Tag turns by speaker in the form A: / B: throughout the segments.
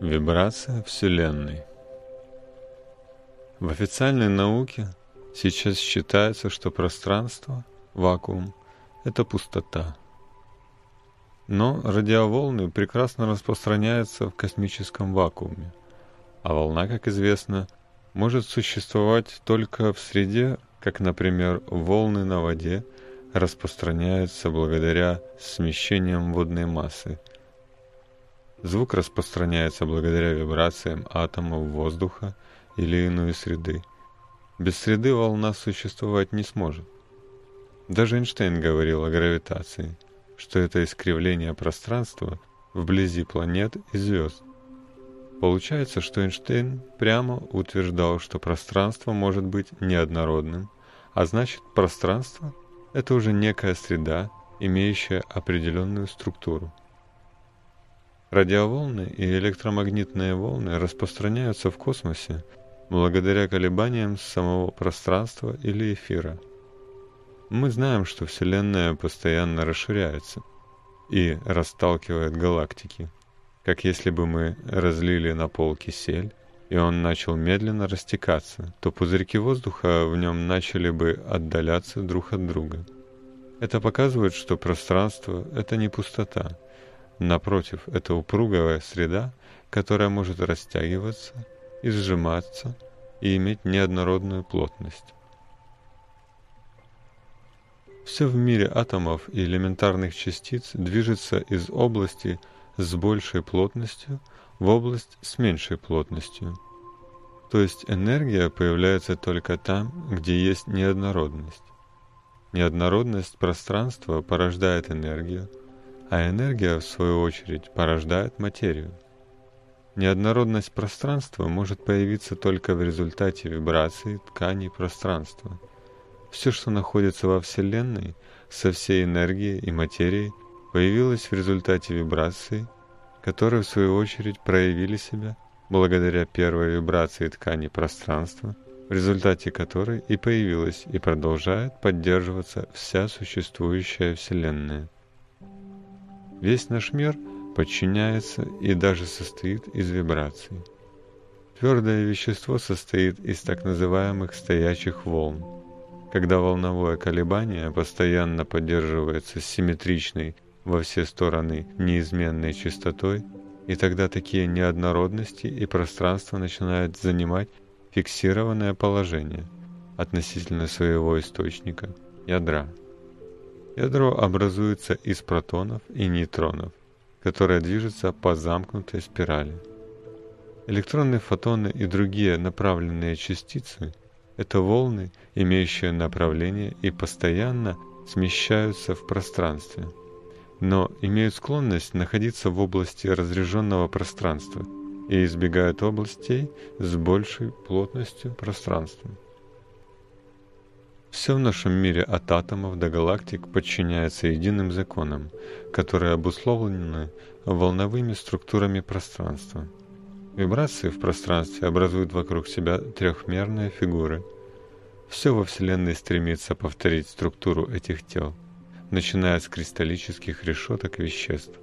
A: Вибрация Вселенной В официальной науке сейчас считается, что пространство, вакуум — это пустота. Но радиоволны прекрасно распространяются в космическом вакууме, а волна, как известно, может существовать только в среде, как, например, волны на воде распространяются благодаря смещениям водной массы — Звук распространяется благодаря вибрациям атомов воздуха или иной среды. Без среды волна существовать не сможет. Даже Эйнштейн говорил о гравитации, что это искривление пространства вблизи планет и звезд. Получается, что Эйнштейн прямо утверждал, что пространство может быть неоднородным, а значит пространство — это уже некая среда, имеющая определенную структуру. Радиоволны и электромагнитные волны распространяются в космосе благодаря колебаниям самого пространства или эфира. Мы знаем, что Вселенная постоянно расширяется и расталкивает галактики, как если бы мы разлили на пол кисель, и он начал медленно растекаться, то пузырьки воздуха в нем начали бы отдаляться друг от друга. Это показывает, что пространство — это не пустота, Напротив, это упругая среда, которая может растягиваться и сжиматься и иметь неоднородную плотность. Все в мире атомов и элементарных частиц движется из области с большей плотностью в область с меньшей плотностью. То есть энергия появляется только там, где есть неоднородность. Неоднородность пространства порождает энергию, а энергия, в свою очередь, порождает материю. Неоднородность пространства может появиться только в результате вибрации тканей пространства. Все, что находится во Вселенной, со всей энергией и материей, появилось в результате вибрации, которые, в свою очередь, проявили себя благодаря первой вибрации ткани пространства, в результате которой и появилась и продолжает поддерживаться вся существующая Вселенная. Весь наш мир подчиняется и даже состоит из вибраций. Твердое вещество состоит из так называемых стоячих волн. Когда волновое колебание постоянно поддерживается симметричной во все стороны неизменной частотой, и тогда такие неоднородности и пространство начинают занимать фиксированное положение относительно своего источника, ядра. Ядро образуется из протонов и нейтронов, которые движутся по замкнутой спирали. Электроны, фотоны и другие направленные частицы – это волны, имеющие направление и постоянно смещаются в пространстве, но имеют склонность находиться в области разряженного пространства и избегают областей с большей плотностью пространства. Все в нашем мире от атомов до галактик подчиняется единым законам, которые обусловлены волновыми структурами пространства. Вибрации в пространстве образуют вокруг себя трехмерные фигуры. Все во Вселенной стремится повторить структуру этих тел, начиная с кристаллических решеток веществ,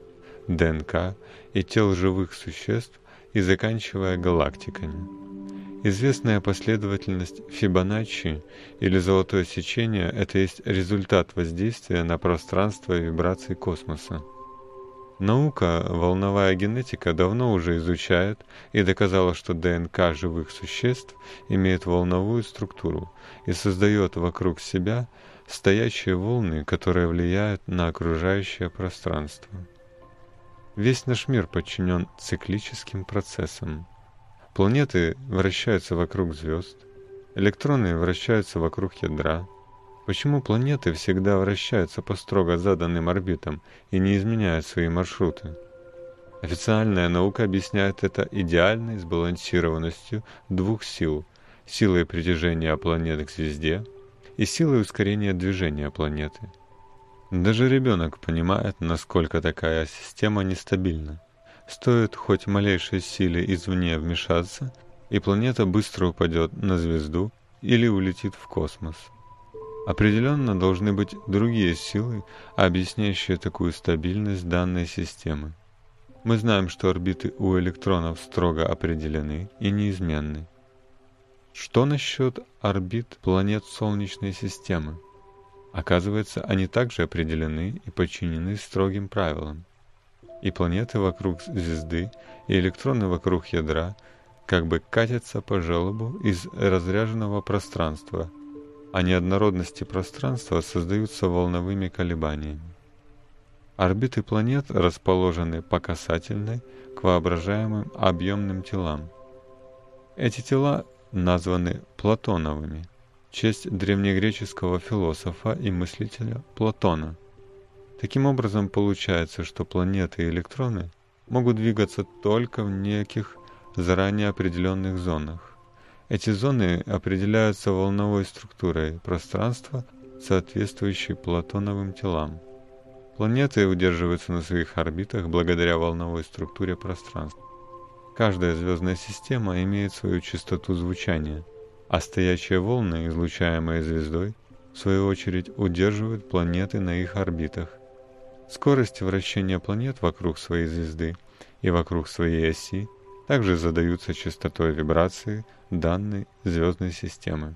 A: ДНК и тел живых существ и заканчивая галактиками. Известная последовательность Фибоначчи или золотое сечение – это есть результат воздействия на пространство и вибрации космоса. Наука, волновая генетика давно уже изучает и доказала, что ДНК живых существ имеет волновую структуру и создает вокруг себя стоящие волны, которые влияют на окружающее пространство. Весь наш мир подчинен циклическим процессам. Планеты вращаются вокруг звезд, электроны вращаются вокруг ядра. Почему планеты всегда вращаются по строго заданным орбитам и не изменяют свои маршруты? Официальная наука объясняет это идеальной сбалансированностью двух сил – силой притяжения планет к звезде и силой ускорения движения планеты. Даже ребенок понимает, насколько такая система нестабильна. Стоит хоть малейшей силе извне вмешаться, и планета быстро упадет на звезду или улетит в космос. Определенно должны быть другие силы, объясняющие такую стабильность данной системы. Мы знаем, что орбиты у электронов строго определены и неизменны. Что насчет орбит планет Солнечной системы? Оказывается, они также определены и подчинены строгим правилам. И планеты вокруг звезды, и электроны вокруг ядра как бы катятся по желобу из разряженного пространства, а неоднородности пространства создаются волновыми колебаниями. Орбиты планет расположены по касательной к воображаемым объемным телам. Эти тела названы Платоновыми в честь древнегреческого философа и мыслителя Платона. Таким образом, получается, что планеты и электроны могут двигаться только в неких заранее определенных зонах. Эти зоны определяются волновой структурой пространства, соответствующей Платоновым телам. Планеты удерживаются на своих орбитах благодаря волновой структуре пространства. Каждая звездная система имеет свою частоту звучания, а стоячие волны, излучаемые звездой, в свою очередь удерживают планеты на их орбитах. Скорость вращения планет вокруг своей звезды и вокруг своей оси также задаются частотой вибрации данной звездной системы.